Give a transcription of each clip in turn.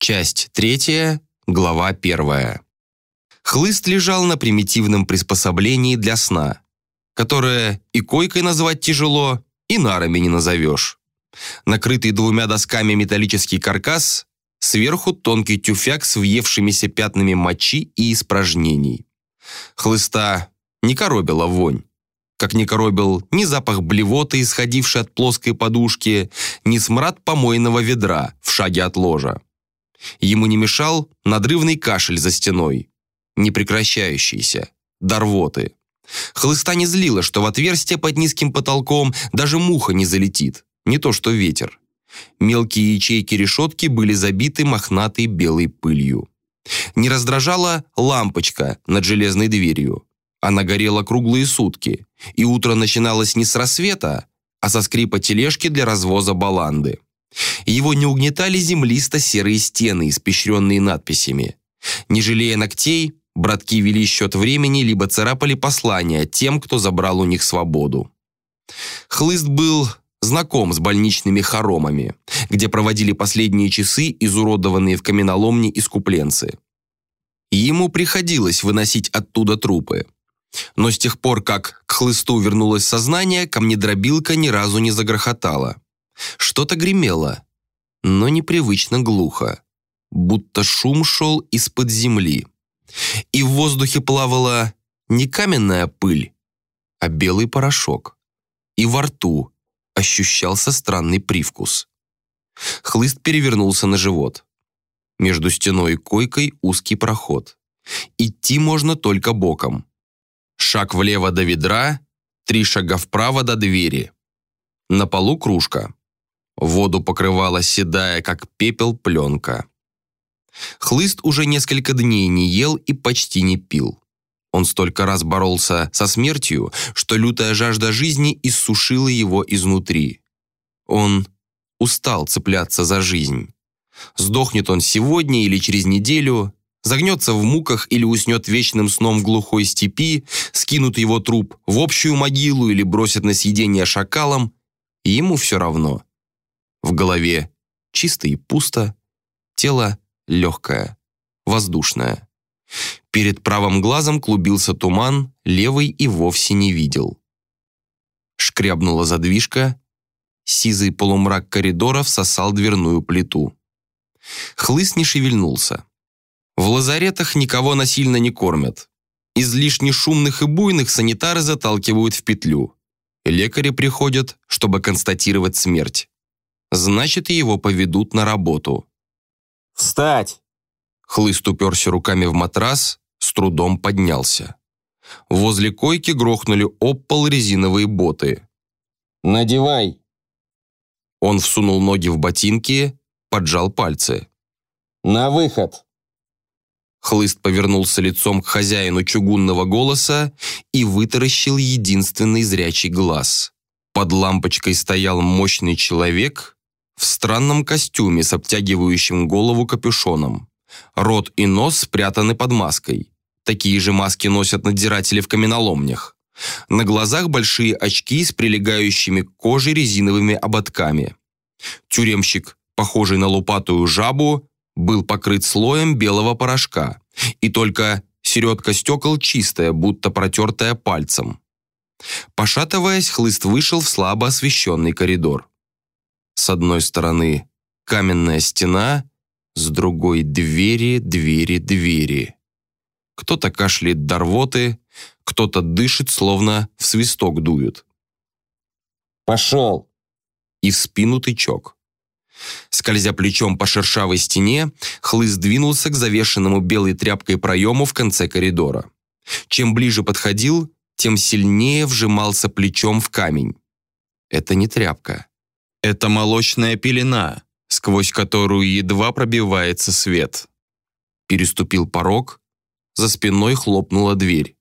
Часть третья, глава первая. Хлыст лежал на примитивном приспособлении для сна, которое и койкой назвать тяжело, и нарами не назовешь. Накрытый двумя досками металлический каркас, сверху тонкий тюфяк с въевшимися пятнами мочи и испражнений. Хлыста не коробила вонь как не коробил ни запах блевоты, исходивший от плоской подушки, ни смрад помойного ведра в шаге от ложа. Ему не мешал надрывный кашель за стеной, непрекращающийся, до рвоты. Хлыста не злила, что в отверстие под низким потолком даже муха не залетит, не то что ветер. Мелкие ячейки решетки были забиты мохнатой белой пылью. Не раздражала лампочка над железной дверью. Она горела круглые сутки, и утро начиналось не с рассвета, а со скрипа тележки для развоза баланды. Его не угнетали землисто-серые стены, испещренные надписями. Не жалея ногтей, братки вели счет времени, либо царапали послания тем, кто забрал у них свободу. Хлыст был знаком с больничными хоромами, где проводили последние часы изуродованные в каменоломне искупленцы. Ему приходилось выносить оттуда трупы. Но с тех пор, как к хлысту вернулось сознание, камнедробилка ни разу не загрохотала. Что-то гремело, но непривычно глухо, будто шум шел из-под земли. И в воздухе плавала не каменная пыль, а белый порошок. И во рту ощущался странный привкус. Хлыст перевернулся на живот. Между стеной и койкой узкий проход. Идти можно только боком. Шаг влево до ведра, три шага вправо до двери. На полу кружка. Воду покрывала седая, как пепел, пленка. Хлыст уже несколько дней не ел и почти не пил. Он столько раз боролся со смертью, что лютая жажда жизни иссушила его изнутри. Он устал цепляться за жизнь. Сдохнет он сегодня или через неделю, загнется в муках или уснет вечным сном в глухой степи, скинут его труп в общую могилу или бросят на съедение шакалам, ему все равно. В голове чисто и пусто, тело легкое, воздушное. Перед правым глазом клубился туман, левый и вовсе не видел. Шкрябнула задвижка, сизый полумрак коридора всосал дверную плиту. Хлыст не шевельнулся. В лазаретах никого насильно не кормят. Излишне шумных и буйных санитары заталкивают в петлю. Лекари приходят, чтобы констатировать смерть. Значит, его поведут на работу. «Встать!» Хлыст уперся руками в матрас, с трудом поднялся. Возле койки грохнули об пол резиновые боты. «Надевай!» Он всунул ноги в ботинки, поджал пальцы. «На выход!» Хлыст повернулся лицом к хозяину чугунного голоса и вытаращил единственный зрячий глаз. Под лампочкой стоял мощный человек в странном костюме с обтягивающим голову капюшоном. Рот и нос спрятаны под маской. Такие же маски носят надзиратели в каменоломнях. На глазах большие очки с прилегающими к коже резиновыми ободками. Тюремщик, похожий на лупатую жабу, был покрыт слоем белого порошка, и только середка стекол чистая, будто протертая пальцем. Пошатываясь, хлыст вышел в слабо освещенный коридор. С одной стороны каменная стена, с другой двери, двери, двери. Кто-то кашляет до рвоты, кто-то дышит, словно в свисток дуют. «Пошел!» И в спину тычок. Скользя плечом по шершавой стене, хлыст двинулся к завешенному белой тряпкой проему в конце коридора. Чем ближе подходил, тем сильнее вжимался плечом в камень. Это не тряпка. Это молочная пелена, сквозь которую едва пробивается свет. Переступил порог, за спиной хлопнула дверь.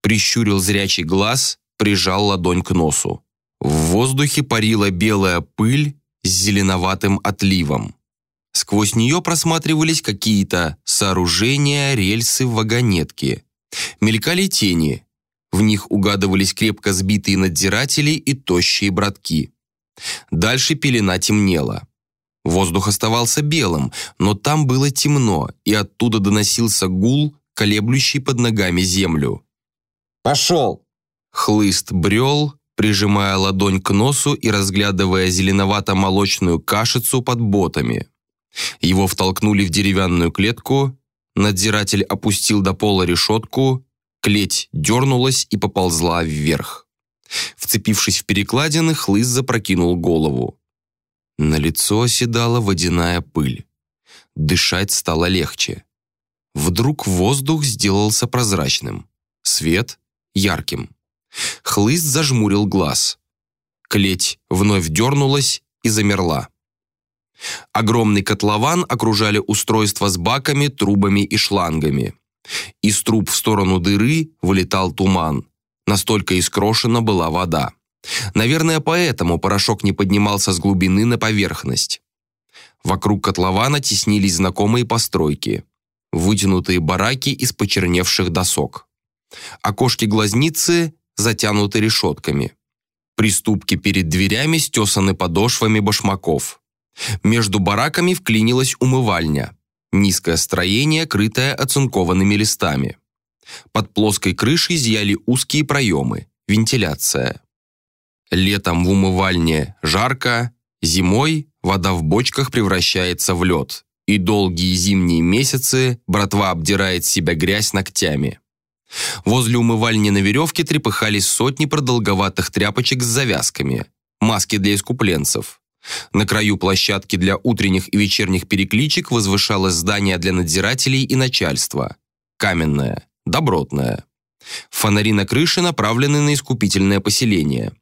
Прищурил зрячий глаз, прижал ладонь к носу. В воздухе парила белая пыль, с зеленоватым отливом. Сквозь нее просматривались какие-то сооружения, рельсы, вагонетки. Мелькали тени. В них угадывались крепко сбитые надзиратели и тощие братки. Дальше пелена темнела. Воздух оставался белым, но там было темно, и оттуда доносился гул, колеблющий под ногами землю. Пошел. Хлыст брел, прижимая ладонь к носу и разглядывая зеленовато-молочную кашицу под ботами. Его втолкнули в деревянную клетку, надзиратель опустил до пола решетку, клеть дернулась и поползла вверх. Вцепившись в перекладины, хлыст запрокинул голову. На лицо оседала водяная пыль. Дышать стало легче. Вдруг воздух сделался прозрачным. Свет — ярким. Хлыст зажмурил глаз. Клеть вновь дернулась и замерла. Огромный котлован окружали устройства с баками, трубами и шлангами. Из труб в сторону дыры вылетал туман. Настолько искрошена была вода. Наверное, поэтому порошок не поднимался с глубины на поверхность. Вокруг котлована теснились знакомые постройки. Вытянутые бараки из почерневших досок. Окошки-глазницы затянуты решетками. Приступки перед дверями стесаны подошвами башмаков. Между бараками вклинилась умывальня. Низкое строение, крытое оцинкованными листами. Под плоской крышей зияли узкие проемы. Вентиляция. Летом в умывальне жарко, зимой вода в бочках превращается в лед, и долгие зимние месяцы братва обдирает себя грязь ногтями. Возле умывальни на веревке трепыхались сотни продолговатых тряпочек с завязками, маски для искупленцев. На краю площадки для утренних и вечерних перекличек возвышалось здание для надзирателей и начальства. Каменное, добротное. Фонари на крыше направлены на искупительное поселение.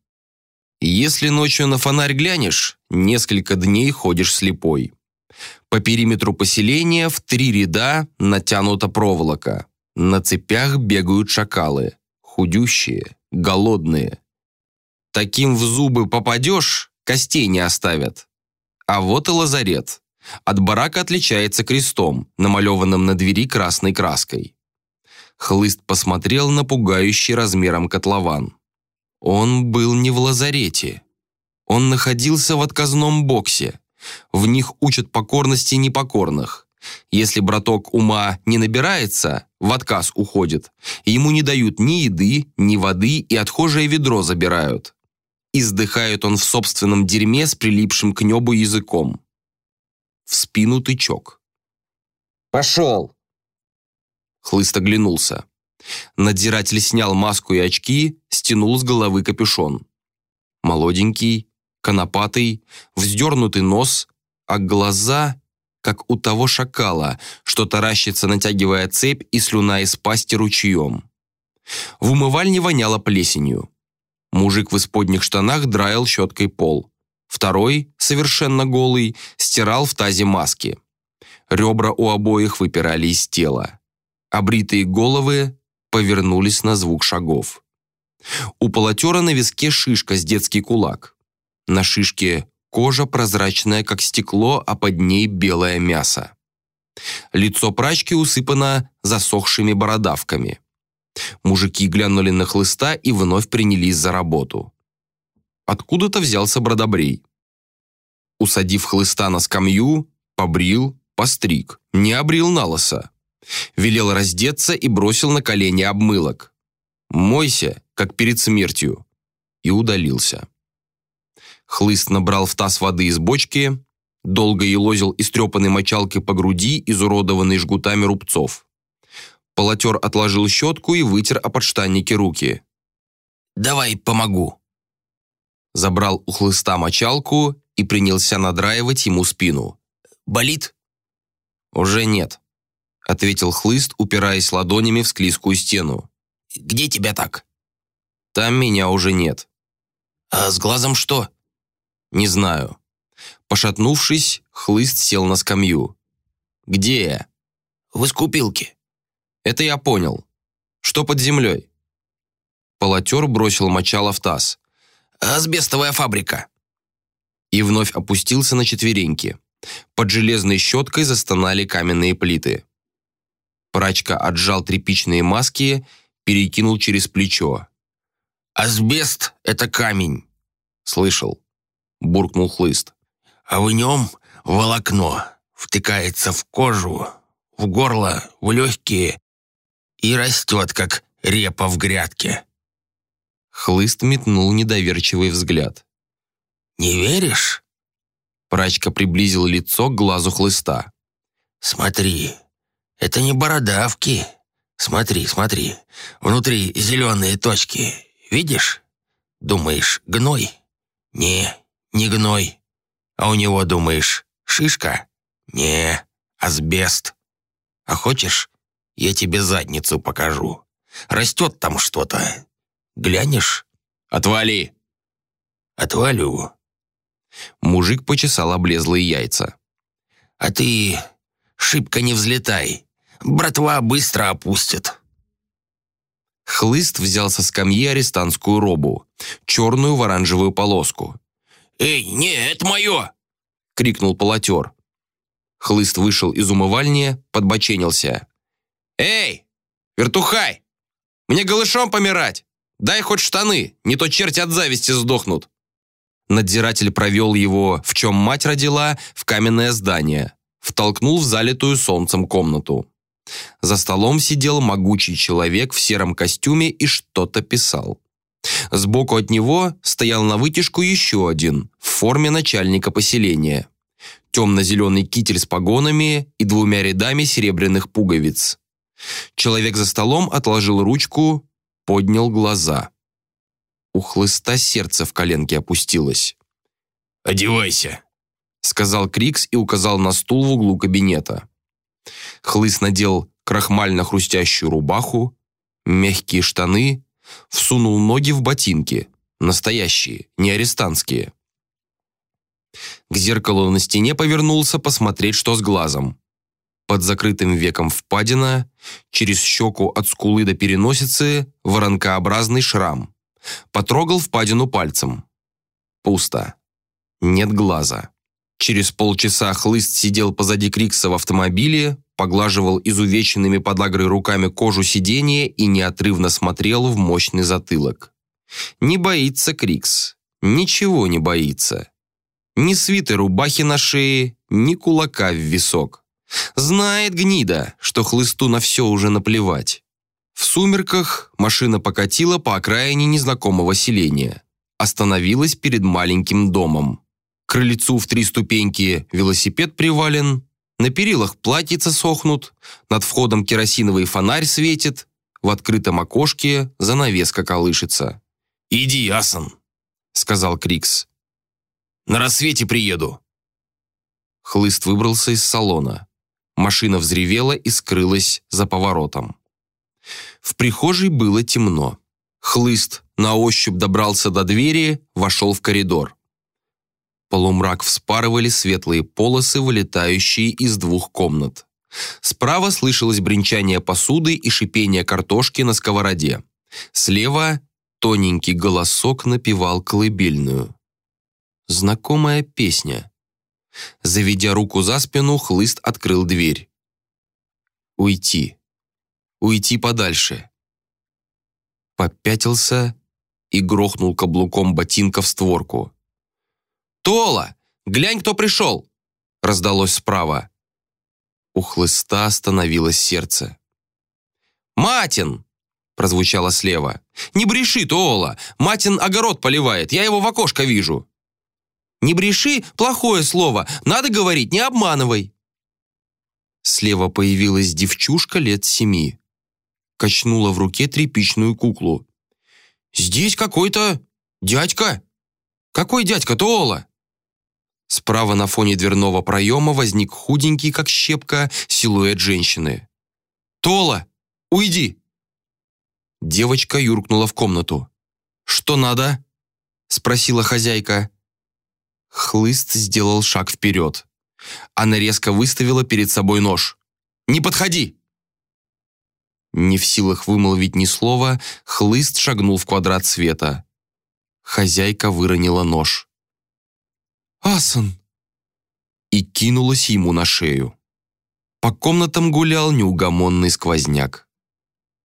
Если ночью на фонарь глянешь, несколько дней ходишь слепой. По периметру поселения в три ряда натянута проволока. На цепях бегают шакалы. Худющие, голодные. Таким в зубы попадешь, костей не оставят. А вот и лазарет. От барака отличается крестом, намалеванным на двери красной краской. Хлыст посмотрел на пугающий размером котлован. Он был не в лазарете. Он находился в отказном боксе. В них учат покорности непокорных. Если браток ума не набирается, в отказ уходит. Ему не дают ни еды, ни воды и отхожее ведро забирают. Издыхает он в собственном дерьме с прилипшим к небу языком. В спину тычок. Пошел. Хлыст оглянулся. Надзиратель снял маску и очки, стянул с головы капюшон. Молоденький, конопатый, вздернутый нос, а глаза, как у того шакала, что таращится, натягивая цепь и слюна из пасти ручьем. В умывальне воняло плесенью. Мужик в исподних штанах драил щеткой пол. Второй, совершенно голый, стирал в тазе маски. Ребра у обоих выпирали из тела. Обритые головы повернулись на звук шагов. У полотера на виске шишка с детский кулак. На шишке кожа прозрачная, как стекло, а под ней белое мясо. Лицо прачки усыпано засохшими бородавками. Мужики глянули на хлыста и вновь принялись за работу. Откуда-то взялся бродобрей. Усадив хлыста на скамью, побрил, постриг, не обрил на лосо. Велел раздеться и бросил на колени обмылок. «Мойся, как перед смертью», и удалился. Хлыст набрал в таз воды из бочки, долго елозил истрепанной мочалкой по груди, изуродованной жгутами рубцов. Полотер отложил щетку и вытер о подштаннике руки. «Давай помогу». Забрал у хлыста мочалку и принялся надраивать ему спину. «Болит?» «Уже нет», ответил хлыст, упираясь ладонями в склизкую стену. «Где тебя так?» «Там меня уже нет». «А с глазом что?» «Не знаю». Пошатнувшись, хлыст сел на скамью. «Где я?» «В искупилке». «Это я понял. Что под землей?» Полотер бросил мочало в таз. «Асбестовая фабрика». И вновь опустился на четвереньки. Под железной щеткой застонали каменные плиты. Прачка отжал тряпичные маски, перекинул через плечо. «Асбест — это камень!» «Слышал», — буркнул хлыст. «А в нем волокно втыкается в кожу, в горло, в легкие и растет, как репа в грядке. Хлыст метнул недоверчивый взгляд. «Не веришь?» Прачка приблизил лицо к глазу хлыста. «Смотри, это не бородавки. Смотри, смотри, внутри зеленые точки. Видишь? Думаешь, гной? Не, не гной. А у него, думаешь, шишка? Не, асбест. А хочешь, я тебе задницу покажу. Растет там что-то. Глянешь? Отвали!» Отвалю. Мужик почесал облезлые яйца. А ты шибко не взлетай. Братва быстро опустит. Хлыст взял со скамьи арестантскую робу, черную в оранжевую полоску. «Эй, не, это мое!» — крикнул полотер. Хлыст вышел из умывальни, подбоченился. «Эй, вертухай! Мне голышом помирать! Дай хоть штаны, не то черти от зависти сдохнут!» Надзиратель провел его, в чем мать родила, в каменное здание, втолкнул в залитую солнцем комнату. За столом сидел могучий человек в сером костюме и что-то писал. Сбоку от него стоял на вытяжку еще один, в форме начальника поселения. Темно-зеленый китель с погонами и двумя рядами серебряных пуговиц. Человек за столом отложил ручку, поднял глаза. У хлыста сердце в коленке опустилось. «Одевайся», — сказал Крикс и указал на стул в углу кабинета. Хлыст надел крахмально-хрустящую рубаху, мягкие штаны, всунул ноги в ботинки, настоящие, не арестантские. К зеркалу на стене повернулся посмотреть, что с глазом. Под закрытым веком впадина, через щеку от скулы до переносицы воронкообразный шрам. Потрогал впадину пальцем. Пусто. Нет глаза. Через полчаса хлыст сидел позади Крикса в автомобиле, поглаживал изувеченными подагрой руками кожу сиденья и неотрывно смотрел в мощный затылок. Не боится Крикс. Ничего не боится. Ни свитой рубахи на шее, ни кулака в висок. Знает гнида, что хлысту на все уже наплевать. В сумерках машина покатила по окраине незнакомого селения. Остановилась перед маленьким домом. Крыльцу в три ступеньки велосипед привален, на перилах платьица сохнут, над входом керосиновый фонарь светит, в открытом окошке занавеска колышется. «Иди, Асан», — сказал Крикс. «На рассвете приеду». Хлыст выбрался из салона. Машина взревела и скрылась за поворотом. В прихожей было темно. Хлыст на ощупь добрался до двери, вошел в коридор. Полумрак вспарывали светлые полосы, вылетающие из двух комнат. Справа слышалось бренчание посуды и шипение картошки на сковороде. Слева тоненький голосок напевал колыбельную. Знакомая песня. Заведя руку за спину, хлыст открыл дверь. Уйти. Уйти подальше. Попятился и грохнул каблуком ботинка в створку. «Тола! Глянь, кто пришел!» раздалось справа. У хлыста остановилось сердце. «Матин!» прозвучало слева. «Не бреши, Тола! Матин огород поливает, я его в окошко вижу!» «Не бреши – плохое слово, надо говорить, не обманывай!» Слева появилась девчушка лет семи. Качнула в руке тряпичную куклу. «Здесь какой-то дядька!» «Какой дядька, Тола?» Справа на фоне дверного проема возник худенький, как щепка, силуэт женщины. «Тола, уйди!» Девочка юркнула в комнату. «Что надо?» — спросила хозяйка. Хлыст сделал шаг вперед. Она резко выставила перед собой нож. «Не подходи!» Не в силах вымолвить ни слова, хлыст шагнул в квадрат света. Хозяйка выронила нож. «Асан!» и кинулась ему на шею. По комнатам гулял неугомонный сквозняк.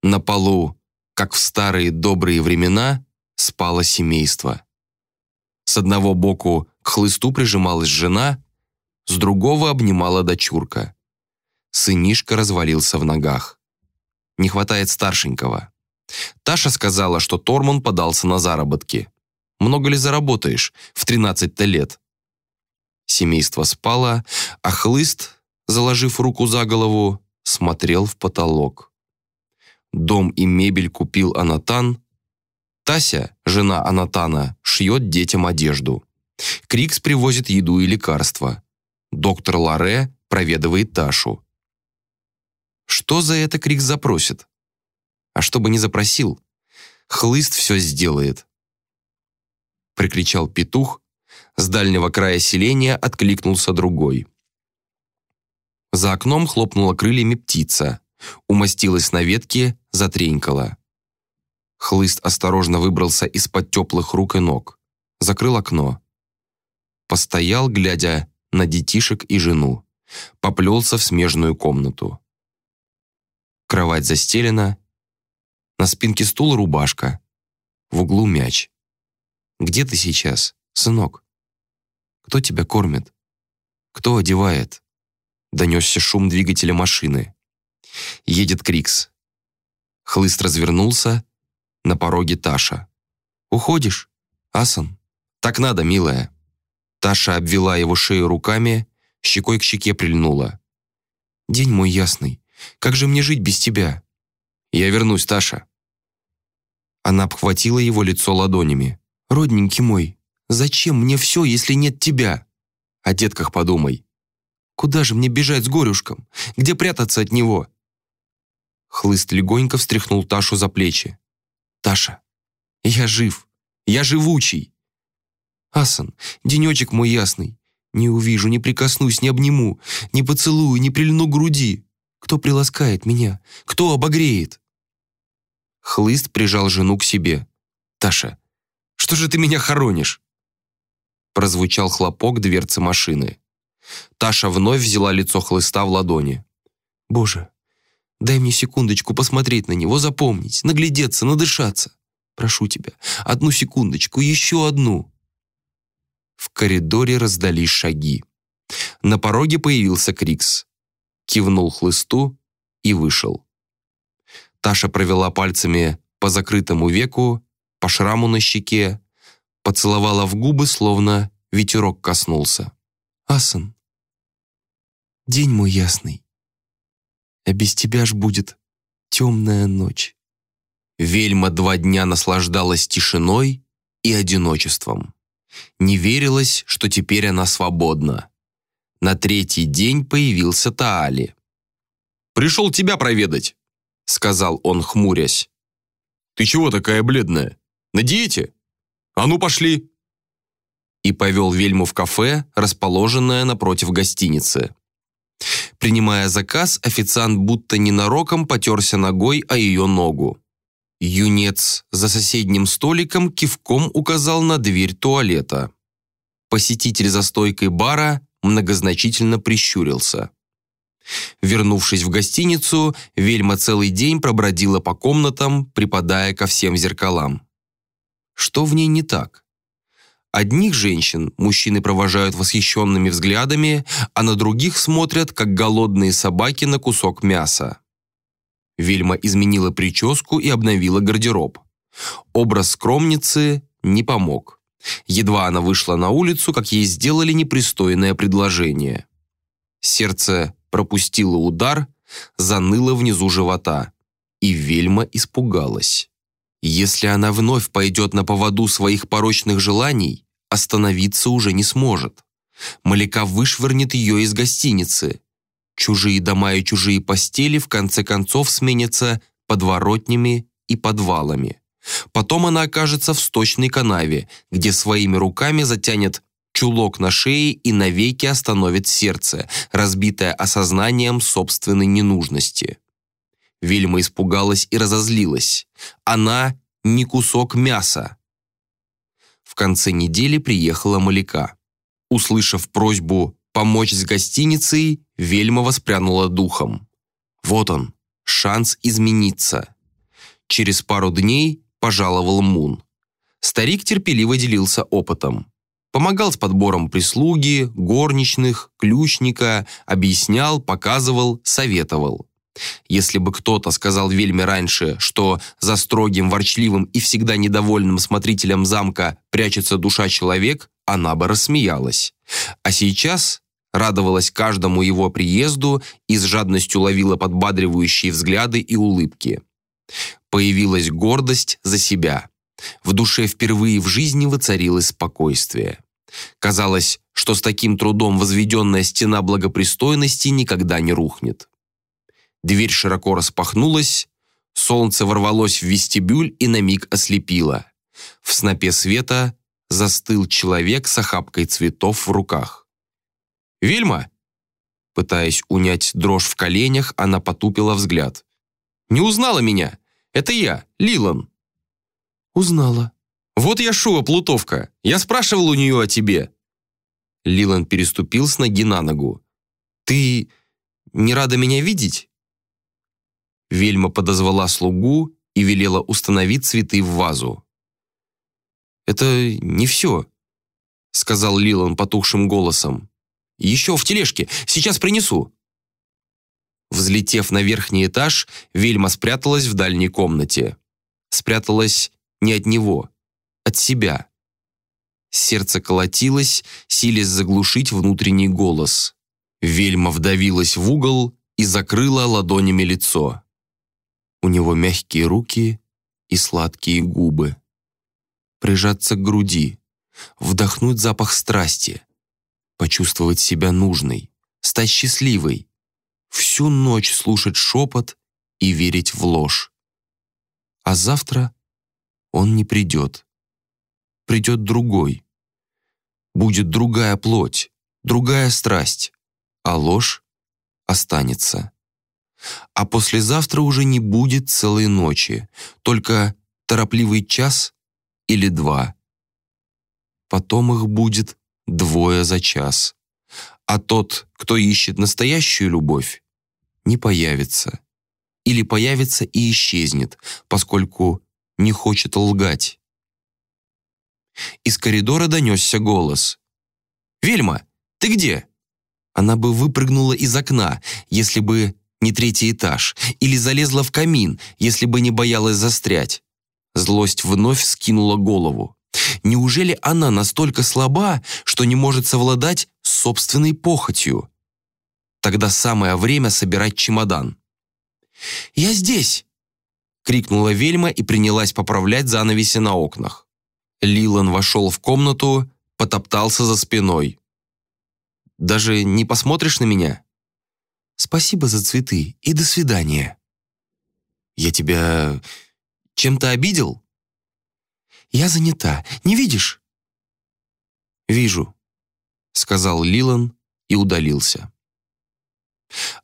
На полу, как в старые добрые времена, спало семейство. С одного боку к хлысту прижималась жена, с другого обнимала дочурка. Сынишка развалился в ногах. Не хватает старшенького. Таша сказала, что Торман подался на заработки. Много ли заработаешь в 13-то лет? Семейство спало, а хлыст, заложив руку за голову, смотрел в потолок. Дом и мебель купил Анатан. Тася, жена Анатана, шьет детям одежду. Крикс привозит еду и лекарства. Доктор Ларе проведывает Ташу. Что за это Крикс запросит? А что бы ни запросил, хлыст все сделает. Прикричал петух, с дальнего края селения откликнулся другой. За окном хлопнула крыльями птица, умостилась на ветке, затренькала. Хлыст осторожно выбрался из-под теплых рук и ног, закрыл окно. Постоял, глядя на детишек и жену, поплелся в смежную комнату. Кровать застелена, на спинке стула рубашка, в углу мяч. Где ты сейчас, сынок? Кто тебя кормит? Кто одевает? Донесся шум двигателя машины. Едет Крикс. Хлыст развернулся. На пороге Таша. «Уходишь, Асан?» «Так надо, милая». Таша обвела его шею руками, щекой к щеке прильнула. «День мой ясный, как же мне жить без тебя?» «Я вернусь, Таша». Она обхватила его лицо ладонями. «Родненький мой, зачем мне все, если нет тебя?» «О детках подумай». «Куда же мне бежать с горюшком? Где прятаться от него?» Хлыст легонько встряхнул Ташу за плечи. «Таша, я жив, я живучий!» «Асан, денечек мой ясный, не увижу, не прикоснусь, не обниму, не поцелую, не прильну к груди. Кто приласкает меня? Кто обогреет?» Хлыст прижал жену к себе. «Таша, что же ты меня хоронишь?» Прозвучал хлопок дверцы машины. Таша вновь взяла лицо хлыста в ладони. «Боже, дай мне секундочку посмотреть на него, запомнить, наглядеться, надышаться. Прошу тебя, одну секундочку, еще одну». В коридоре раздались шаги. На пороге появился Крикс. Кивнул хлысту и вышел. Таша провела пальцами по закрытому веку, по шраму на щеке, поцеловала в губы, словно ветерок коснулся. «Асан, день мой ясный, а без тебя ж будет темная ночь». Вельма два дня наслаждалась тишиной и одиночеством. Не верилось, что теперь она свободна. На третий день появился Таали. «Пришел тебя проведать», — сказал он, хмурясь. «Ты чего такая бледная? На диете? А ну, пошли!» И повел Вельму в кафе, расположенное напротив гостиницы. Принимая заказ, официант будто ненароком потерся ногой о ее ногу. Юнец за соседним столиком кивком указал на дверь туалета. Посетитель за стойкой бара многозначительно прищурился. Вернувшись в гостиницу, Вельма целый день пробродила по комнатам, припадая ко всем зеркалам. Что в ней не так? Одних женщин мужчины провожают восхищенными взглядами, а на других смотрят, как голодные собаки на кусок мяса. Вельма изменила прическу и обновила гардероб. Образ скромницы не помог. Едва она вышла на улицу, как ей сделали непристойное предложение. Сердце пропустила удар, заныла внизу живота, и Вельма испугалась. Если она вновь пойдет на поводу своих порочных желаний, остановиться уже не сможет. Маляка вышвырнет ее из гостиницы. Чужие дома и чужие постели в конце концов сменятся подворотнями и подвалами. Потом она окажется в сточной канаве, где своими руками затянет чулок на шее и навеки остановит сердце, разбитое осознанием собственной ненужности. Вильма испугалась и разозлилась. Она не кусок мяса. В конце недели приехала Маляка. Услышав просьбу помочь с гостиницей, Вельма воспрянула духом. Вот он, шанс измениться. Через пару дней пожаловал Мун. Старик терпеливо делился опытом. помогал с подбором прислуги, горничных, ключника, объяснял, показывал, советовал. Если бы кто-то сказал Вельме раньше, что за строгим, ворчливым и всегда недовольным смотрителем замка прячется душа человек, она бы рассмеялась. А сейчас радовалась каждому его приезду и с жадностью ловила подбадривающие взгляды и улыбки. Появилась гордость за себя. В душе впервые в жизни воцарилось спокойствие. Казалось, что с таким трудом возведенная стена благопристойности никогда не рухнет. Дверь широко распахнулась, солнце ворвалось в вестибюль и на миг ослепило. В снопе света застыл человек с охапкой цветов в руках. «Вильма!» Пытаясь унять дрожь в коленях, она потупила взгляд. «Не узнала меня? Это я, Лилан!» «Узнала». «Вот я Шуа, Плутовка. Я спрашивал у нее о тебе». Лилан переступил с ноги на ногу. «Ты не рада меня видеть?» Вельма подозвала слугу и велела установить цветы в вазу. «Это не все», — сказал Лилан потухшим голосом. «Еще в тележке. Сейчас принесу». Взлетев на верхний этаж, Вельма спряталась в дальней комнате. Спряталась не от него, от себя. Сердце колотилось, силясь заглушить внутренний голос. Вельма вдавилась в угол и закрыла ладонями лицо. Него мягкие руки и сладкие губы. Прижаться к груди, вдохнуть запах страсти, почувствовать себя нужной, стать счастливой, всю ночь слушать шепот и верить в ложь. А завтра он не придет. Придет другой. Будет другая плоть, другая страсть, а ложь останется. А послезавтра уже не будет целой ночи, только торопливый час или два. Потом их будет двое за час. А тот, кто ищет настоящую любовь, не появится. Или появится и исчезнет, поскольку не хочет лгать. Из коридора донесся голос. «Вельма, ты где?» Она бы выпрыгнула из окна, если бы не третий этаж, или залезла в камин, если бы не боялась застрять. Злость вновь скинула голову. Неужели она настолько слаба, что не может совладать с собственной похотью? Тогда самое время собирать чемодан. «Я здесь!» крикнула Вельма и принялась поправлять занавеси на окнах. Лилан вошел в комнату, потоптался за спиной. «Даже не посмотришь на меня?» «Спасибо за цветы и до свидания». «Я тебя чем-то обидел?» «Я занята, не видишь?» «Вижу», — сказал Лилан и удалился.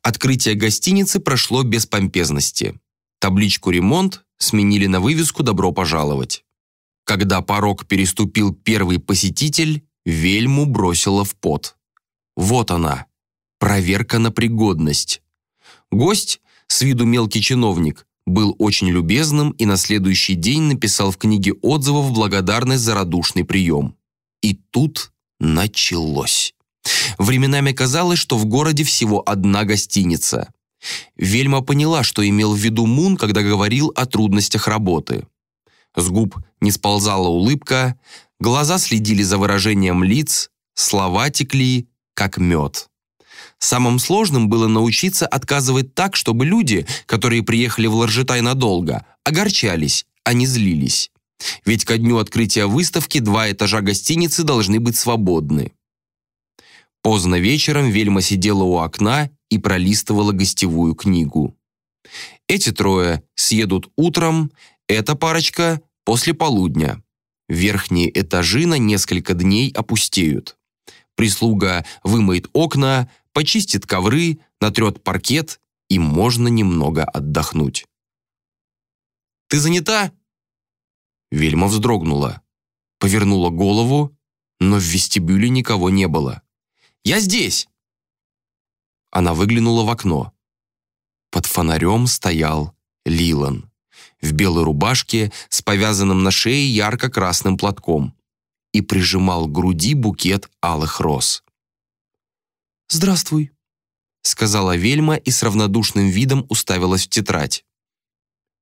Открытие гостиницы прошло без помпезности. Табличку «Ремонт» сменили на вывеску «Добро пожаловать». Когда порог переступил первый посетитель, вельму бросила в пот. Вот она, проверка на пригодность. Гость, с виду мелкий чиновник, был очень любезным и на следующий день написал в книге отзывов благодарность за радушный прием. И тут началось. Временами казалось, что в городе всего одна гостиница. Вельма поняла, что имел в виду Мун, когда говорил о трудностях работы. С губ не сползала улыбка, глаза следили за выражением лиц, слова текли, как мед. Самым сложным было научиться отказывать так, чтобы люди, которые приехали в Ларжетай надолго, огорчались, а не злились. Ведь ко дню открытия выставки два этажа гостиницы должны быть свободны. Поздно вечером Вельма сидела у окна и пролистывала гостевую книгу. Эти трое съедут утром, эта парочка – после полудня. Верхние этажи на несколько дней опустеют. Прислуга вымоет окна, почистит ковры, натрет паркет, и можно немного отдохнуть. «Ты занята?» Вельма вздрогнула, повернула голову, но в вестибюле никого не было. «Я здесь!» Она выглянула в окно. Под фонарем стоял Лилан. В белой рубашке с повязанным на шее ярко-красным платком. и прижимал к груди букет алых роз. «Здравствуй», — сказала Вельма и с равнодушным видом уставилась в тетрадь.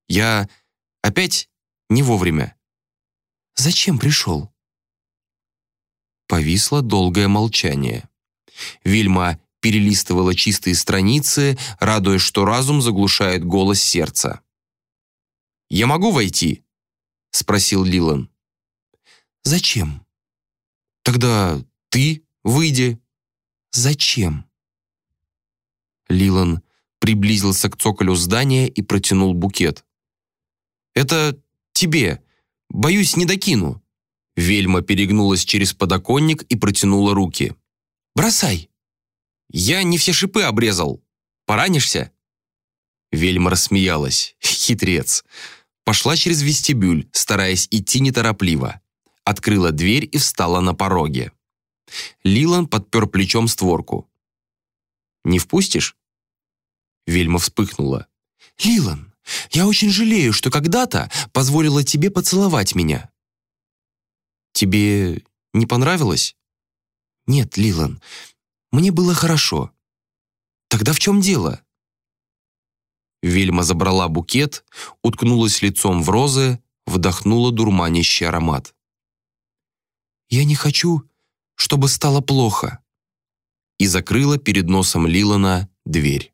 «Я опять не вовремя». «Зачем пришел?» Повисло долгое молчание. Вильма перелистывала чистые страницы, радуясь, что разум заглушает голос сердца. «Я могу войти?» — спросил Лилан. «Зачем?» «Тогда ты выйди». «Зачем?» Лилан приблизился к цоколю здания и протянул букет. «Это тебе. Боюсь, не докину». Вельма перегнулась через подоконник и протянула руки. «Бросай!» «Я не все шипы обрезал. Поранишься?» Вельма рассмеялась. «Хитрец!» Пошла через вестибюль, стараясь идти неторопливо. Открыла дверь и встала на пороге. Лилан подпер плечом створку. «Не впустишь?» Вельма вспыхнула. «Лилан, я очень жалею, что когда-то позволила тебе поцеловать меня». «Тебе не понравилось?» «Нет, Лилан, мне было хорошо». «Тогда в чем дело?» Вельма забрала букет, уткнулась лицом в розы, вдохнула дурманящий аромат. «Я не хочу, чтобы стало плохо», и закрыла перед носом Лилана дверь.